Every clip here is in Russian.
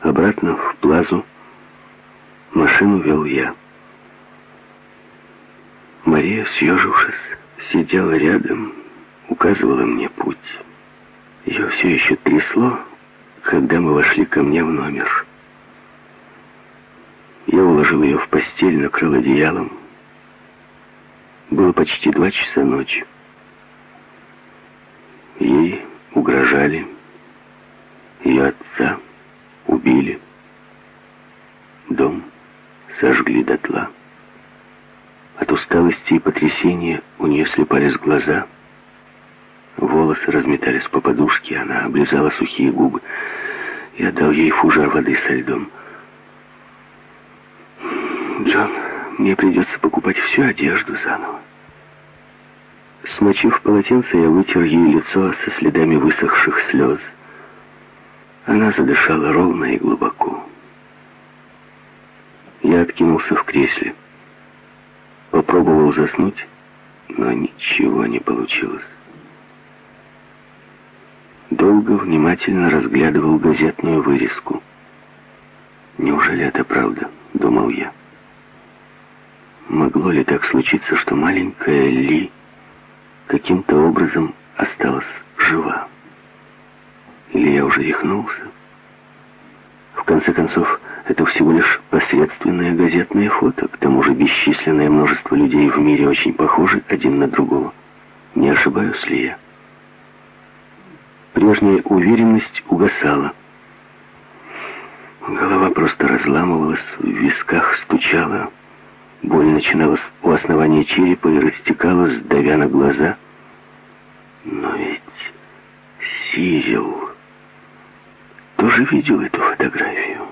Обратно в плазу машину вел я. Мария, съежившись, сидела рядом, указывала мне путь. Ее все еще трясло, когда мы вошли ко мне в номер. Я уложил ее в постель, накрыл одеялом. Было почти два часа ночи. Ей угрожали. Ее отца убили. Дом сожгли дотла. От усталости и потрясения у нее слепались глаза. Волосы разметались по подушке, она облизала сухие губы. Я дал ей фужер воды со льдом. «Джон, мне придется покупать всю одежду заново». Смочив полотенце, я вытер ей лицо со следами высохших слез. Она задышала ровно и глубоко. Я откинулся в кресле. Попробовал заснуть, но ничего не получилось. Долго внимательно разглядывал газетную вырезку. «Неужели это правда?» — думал я. Могло ли так случиться, что маленькая Ли каким-то образом осталась жива? Или я уже рехнулся? В конце концов, это всего лишь посредственное газетное фото. К тому же бесчисленное множество людей в мире очень похожи один на другого. Не ошибаюсь ли я? Прежняя уверенность угасала. Голова просто разламывалась, в висках стучала. Боль начиналась у основания черепа и растекалась, давя на глаза. Но ведь Сирил тоже видел эту фотографию.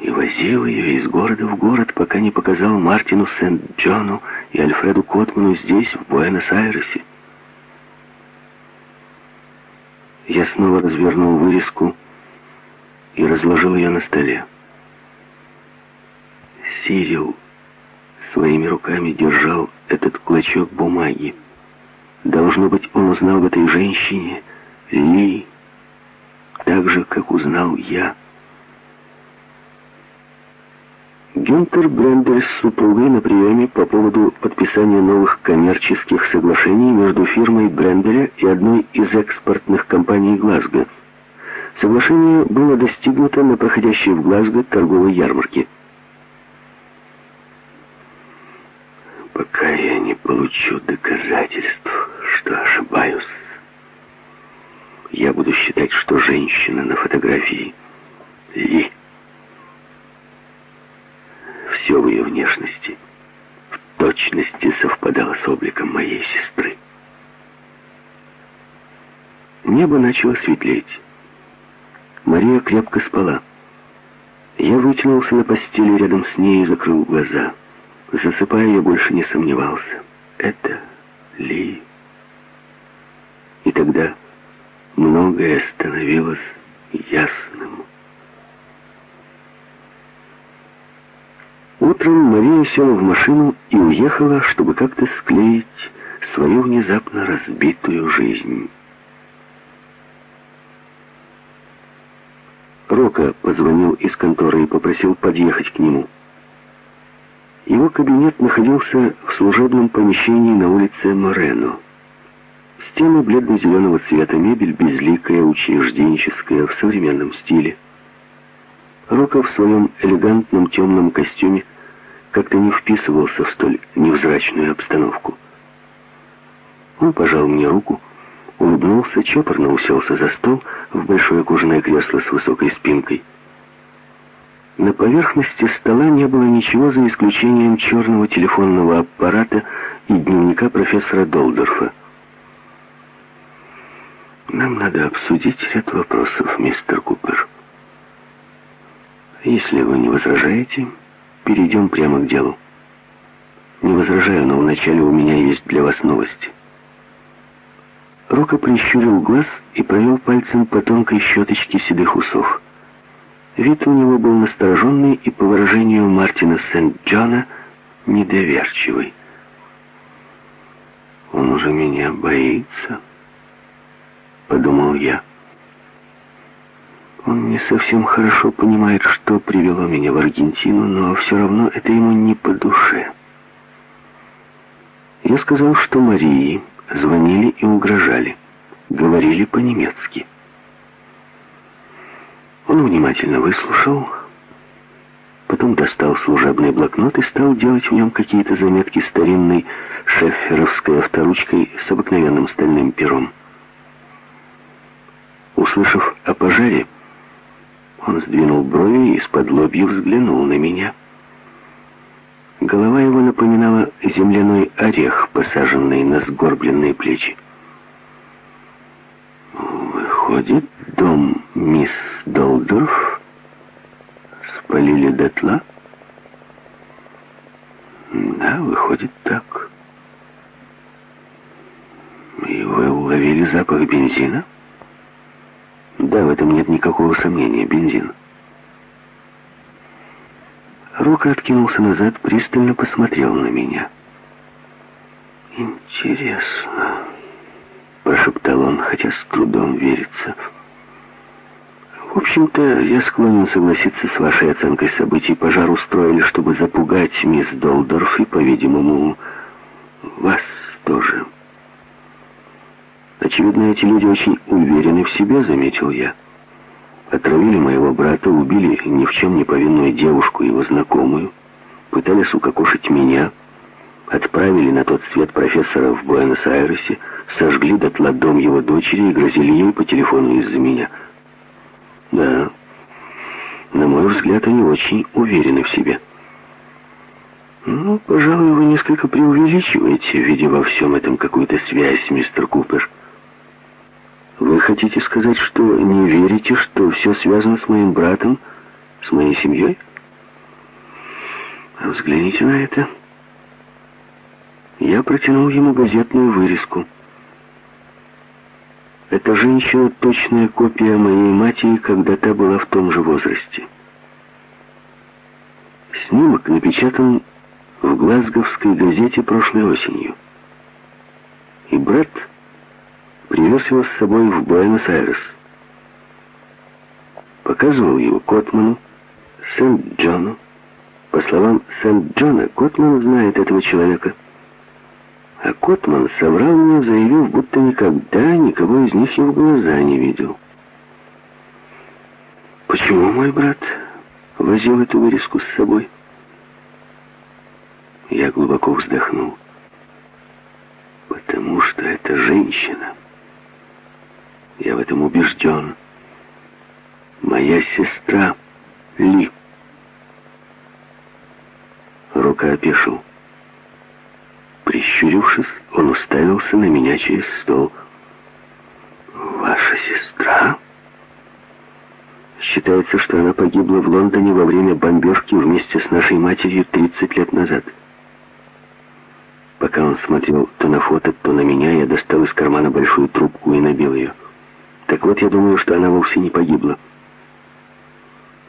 И возил ее из города в город, пока не показал Мартину Сент-Джону и Альфреду Котману здесь, в Буэнос-Айресе. Я снова развернул вырезку и разложил ее на столе. Сирил своими руками держал этот клочок бумаги. Должно быть, он узнал в этой женщине Ли, так же, как узнал я. Гюнтер Брендель с супругой на приеме по поводу подписания новых коммерческих соглашений между фирмой Бренделя и одной из экспортных компаний Глазго. Соглашение было достигнуто на проходящей в Глазго торговой ярмарке. Пока я не получу доказательств, что ошибаюсь, я буду считать, что женщина на фотографии Ли все в ее внешности в точности совпадало с обликом моей сестры. Небо начало светлеть. Мария крепко спала. Я вытянулся на постели рядом с ней и закрыл глаза. Засыпая, я больше не сомневался. Это Ли. И тогда многое становилось ясным. Утром Мария села в машину и уехала, чтобы как-то склеить свою внезапно разбитую жизнь. Рока позвонил из конторы и попросил подъехать к нему. Его кабинет находился в служебном помещении на улице Морено. Стены бледно-зеленого цвета, мебель безликая, учрежденческая, в современном стиле. Рока в своем элегантном темном костюме как-то не вписывался в столь невзрачную обстановку. Он пожал мне руку, улыбнулся, чопорно уселся за стол в большое кожаное кресло с высокой спинкой. На поверхности стола не было ничего за исключением черного телефонного аппарата и дневника профессора Долдорфа. «Нам надо обсудить ряд вопросов, мистер Купер. Если вы не возражаете...» Перейдем прямо к делу. Не возражаю, но вначале у меня есть для вас новости. Рока прищурил глаз и провел пальцем по тонкой щеточке седых усов. Вид у него был настороженный и, по выражению Мартина Сент-Джона, недоверчивый. «Он уже меня боится», — подумал я. Он не совсем хорошо понимает, что привело меня в Аргентину, но все равно это ему не по душе. Я сказал, что Марии звонили и угрожали, говорили по-немецки. Он внимательно выслушал, потом достал служебный блокнот и стал делать в нем какие-то заметки старинной шефферовской авторучкой с обыкновенным стальным пером. Услышав о пожаре, он сдвинул брови и из-под лобья взглянул на меня. Голова его напоминала земляной орех, посаженный на сгорбленные плечи. Выходит, дом мисс Долдорф спалили дотла? Да, выходит так. И вы уловили запах бензина? Да, в этом нет никакого сомнения. Бензин. Рока откинулся назад, пристально посмотрел на меня. «Интересно», — прошептал он, хотя с трудом верится. «В общем-то, я склонен согласиться с вашей оценкой событий. Пожар устроили, чтобы запугать мисс Долдорф и, по-видимому, вас тоже». Очевидно, эти люди очень уверены в себе, заметил я. Отравили моего брата, убили ни в чем не повинную девушку, его знакомую, пытались укокошить меня, отправили на тот свет профессора в Буэнос-Айресе, сожгли дотла дом его дочери и грозили ей по телефону из-за меня. Да, на мой взгляд, они очень уверены в себе. Ну, пожалуй, вы несколько преувеличиваете, видя во всем этом какую-то связь, мистер Купер. Вы хотите сказать, что не верите, что все связано с моим братом, с моей семьей? А взгляните на это. Я протянул ему газетную вырезку. Эта женщина — точная копия моей матери, когда та была в том же возрасте. Снимок напечатан в Глазговской газете прошлой осенью. И брат привез его с собой в Буэнос-Айрес. Показывал его Котману, Сент-Джону. По словам Сент-Джона, Котман знает этого человека. А Котман соврал мне, заявив, будто никогда никого из них и в глаза не видел. Почему мой брат возил эту вырезку с собой? Я глубоко вздохнул. Потому что это женщина я в этом убежден. Моя сестра Ли. Рука опешил. Прищурившись, он уставился на меня через стол. «Ваша сестра?» Считается, что она погибла в Лондоне во время бомбежки вместе с нашей матерью 30 лет назад. Пока он смотрел то на фото, то на меня, я достал из кармана большую трубку и набил ее. Так вот, я думаю, что она вовсе не погибла.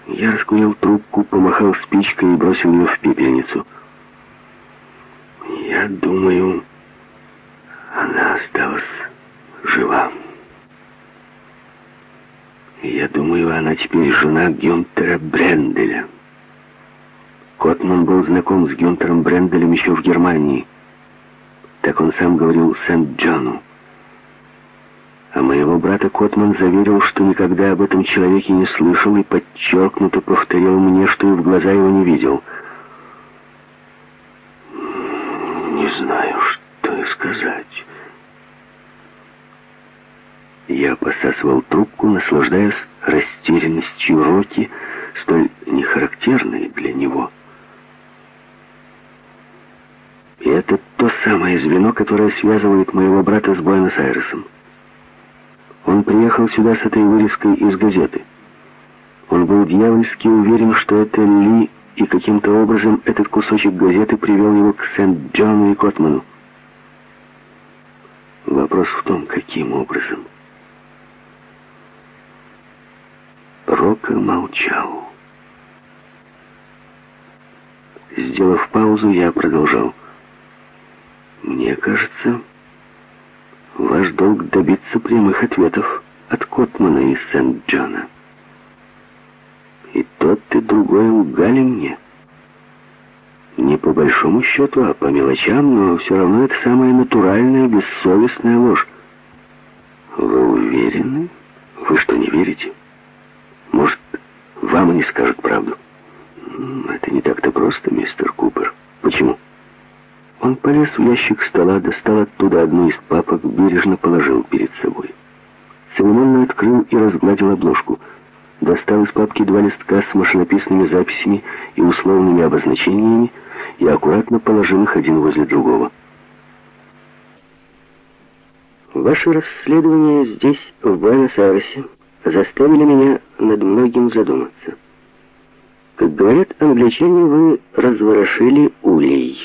Я раскурил трубку, помахал спичкой и бросил ее в пепельницу. Я думаю, она осталась жива. Я думаю, она теперь жена Гюнтера Бренделя. Котман был знаком с Гюнтером Бренделем еще в Германии. Так он сам говорил Сент-Джону. А моего брата Котман заверил, что никогда об этом человеке не слышал и подчеркнуто повторил мне, что и в глаза его не видел. Не знаю, что и сказать. Я посасывал трубку, наслаждаясь растерянностью Роки, столь нехарактерной для него. И это то самое звено, которое связывает моего брата с Буэнос-Айресом. Он приехал сюда с этой вырезкой из газеты. Он был дьявольски уверен, что это Ли, и каким-то образом этот кусочек газеты привел его к Сент-Джону и Котману. Вопрос в том, каким образом. Рока молчал. Сделав паузу, я продолжал. Мне кажется... Ваш долг добиться прямых ответов от Котмана и Сент-Джона. И тот, и другой лгали мне. Не по большому счету, а по мелочам, но все равно это самая натуральная, бессовестная ложь. Вы уверены? Вы что, не верите? Может, вам они скажут правду? Это не так-то просто, мистер Купер. Почему? Он полез в ящик стола, достал оттуда одну из папок, бережно положил перед собой. Церемонно открыл и разгладил обложку. Достал из папки два листка с машинописными записями и условными обозначениями и аккуратно положил их один возле другого. Ваши расследования здесь, в Буэнос-Айресе, заставили меня над многим задуматься. Как говорят англичане, вы разворошили улей.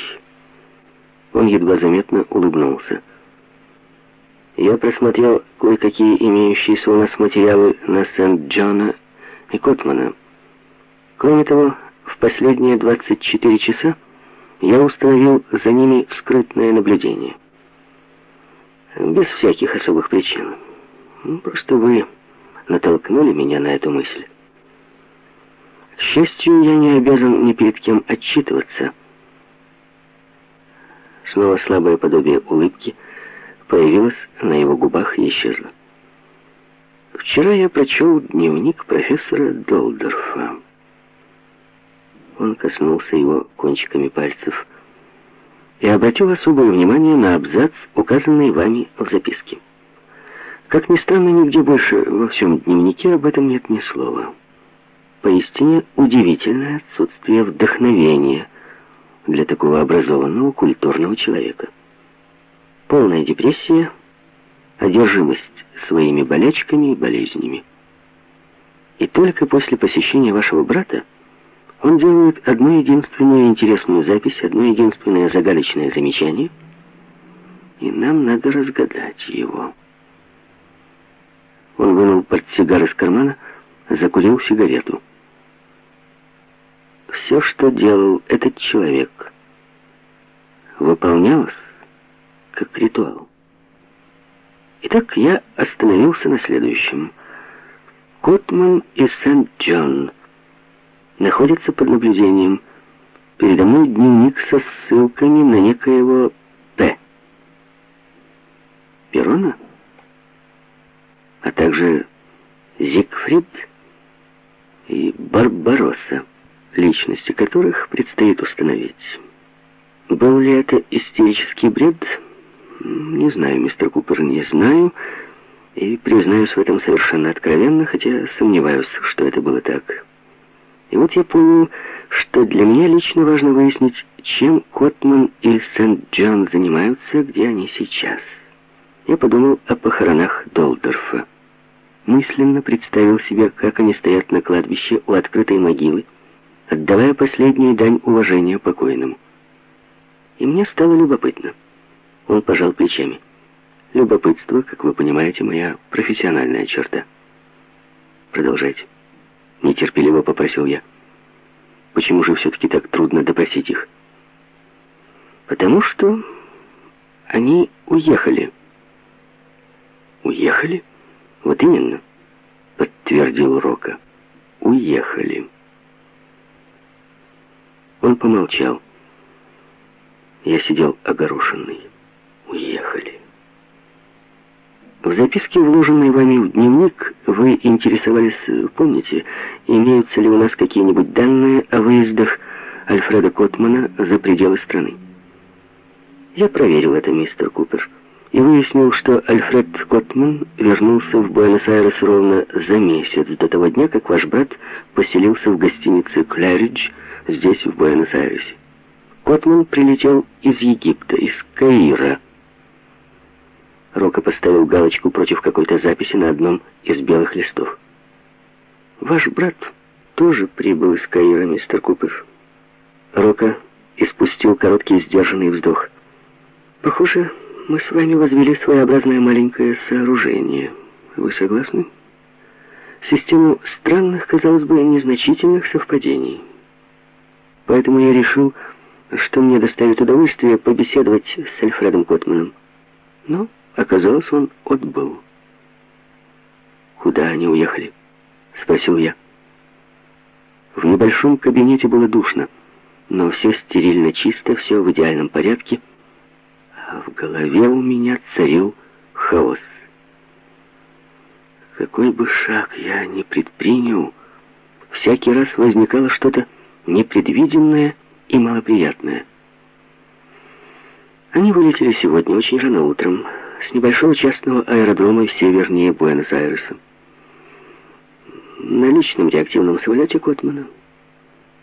Он едва заметно улыбнулся. Я просмотрел кое-какие имеющиеся у нас материалы на Сент-Джона и Котмана. Кроме того, в последние 24 часа я установил за ними скрытное наблюдение. Без всяких особых причин. Ну, просто вы натолкнули меня на эту мысль. К счастью, я не обязан ни перед кем отчитываться. Снова слабое подобие улыбки появилось на его губах и исчезло. Вчера я прочел дневник профессора Долдорфа. Он коснулся его кончиками пальцев и обратил особое внимание на абзац, указанный вами в записке. Как ни странно, нигде больше во всем дневнике об этом нет ни слова. Поистине удивительное отсутствие вдохновения для такого образованного культурного человека. Полная депрессия, одержимость своими болячками и болезнями. И только после посещения вашего брата он делает одну единственную интересную запись, одно единственное загадочное замечание, и нам надо разгадать его. Он вынул портсигар из кармана, закурил сигарету. Все, что делал этот человек, выполнялось как ритуал. Итак, я остановился на следующем. Котман и Сент-Джон находятся под наблюдением. Передо мной дневник со ссылками на некоего П. Перона? А также Зигфрид и Барбаросса, личности которых предстоит установить. Был ли это истерический бред? Не знаю, мистер Купер, не знаю. И признаюсь в этом совершенно откровенно, хотя сомневаюсь, что это было так. И вот я понял, что для меня лично важно выяснить, чем Котман и Сент-Джон занимаются, где они сейчас. Я подумал о похоронах Долдорфа. Мысленно представил себе, как они стоят на кладбище у открытой могилы, отдавая последнюю дань уважения покойному. И мне стало любопытно. Он пожал плечами. Любопытство, как вы понимаете, моя профессиональная черта. Продолжайте. Нетерпеливо попросил я. Почему же все-таки так трудно допросить их? Потому что они уехали. Уехали? Вот именно, подтвердил Рока. Уехали. Он помолчал. Я сидел огорошенный. Уехали. В записке, вложенной вами в дневник, вы интересовались, помните, имеются ли у нас какие-нибудь данные о выездах Альфреда Котмана за пределы страны. Я проверил это, мистер Купер, и выяснил, что Альфред Котман вернулся в Буэнос-Айрес ровно за месяц до того дня, как ваш брат поселился в гостинице «Клэридж» здесь, в Буэнос-Айресе. Котман прилетел из Египта, из Каира, Рока поставил галочку против какой-то записи на одном из белых листов. «Ваш брат тоже прибыл из Каира, мистер Купер». Рока испустил короткий сдержанный вздох. «Похоже, мы с вами возвели своеобразное маленькое сооружение. Вы согласны? Систему странных, казалось бы, незначительных совпадений. Поэтому я решил, что мне доставит удовольствие побеседовать с Альфредом Котманом. Но Оказалось, он отбыл. «Куда они уехали?» — спросил я. В небольшом кабинете было душно, но все стерильно чисто, все в идеальном порядке, а в голове у меня царил хаос. Какой бы шаг я ни предпринял, всякий раз возникало что-то непредвиденное и малоприятное. Они вылетели сегодня очень рано утром с небольшого частного аэродрома севернее Буэнос-Айреса. На личном реактивном самолете Котмана.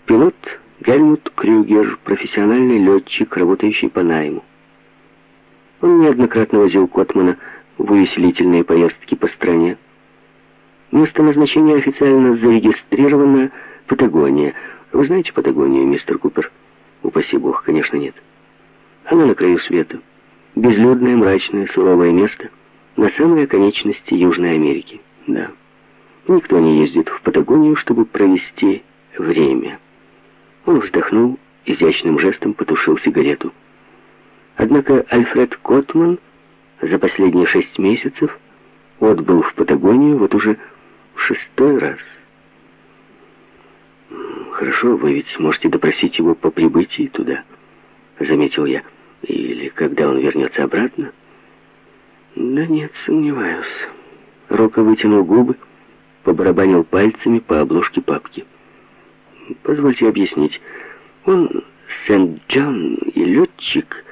Пилот Гельмут Крюгер, профессиональный летчик, работающий по найму. Он неоднократно возил Котмана в увеселительные поездки по стране. Место назначения официально зарегистрировано Патагония. Вы знаете Патагонию, мистер Купер? Упаси бог, конечно, нет. Она на краю света. Безлюдное, мрачное, суровое место на самой оконечности Южной Америки. Да. Никто не ездит в Патагонию, чтобы провести время. Он вздохнул, изящным жестом потушил сигарету. Однако Альфред Котман за последние шесть месяцев отбыл в Патагонию вот уже шестой раз. «Хорошо, вы ведь сможете допросить его по прибытии туда», — заметил я. «Или когда он вернется обратно?» «Да нет, сомневаюсь». Рока вытянул губы, побарабанил пальцами по обложке папки. «Позвольте объяснить. Он, Сент-Джон и летчик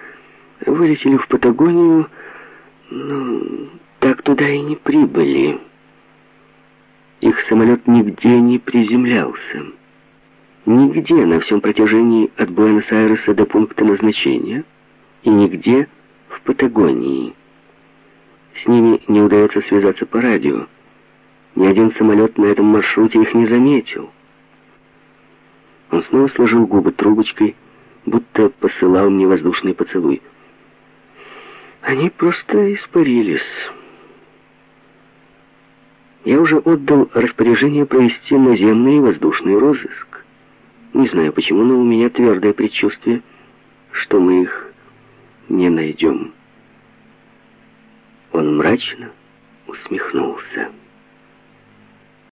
вылетели в Патагонию, но так туда и не прибыли. Их самолет нигде не приземлялся. Нигде на всем протяжении от Буэнос-Айреса до пункта назначения и нигде в Патагонии. С ними не удается связаться по радио. Ни один самолет на этом маршруте их не заметил. Он снова сложил губы трубочкой, будто посылал мне воздушный поцелуй. Они просто испарились. Я уже отдал распоряжение провести наземный и воздушный розыск. Не знаю почему, но у меня твердое предчувствие, что мы их не найдем. Он мрачно усмехнулся.